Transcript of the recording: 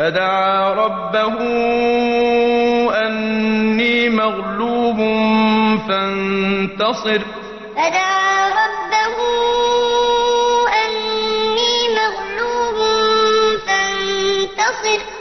فدعا ربه أني مغلوب فانتصر. فدعا ربه أني مغلوب فانتصر.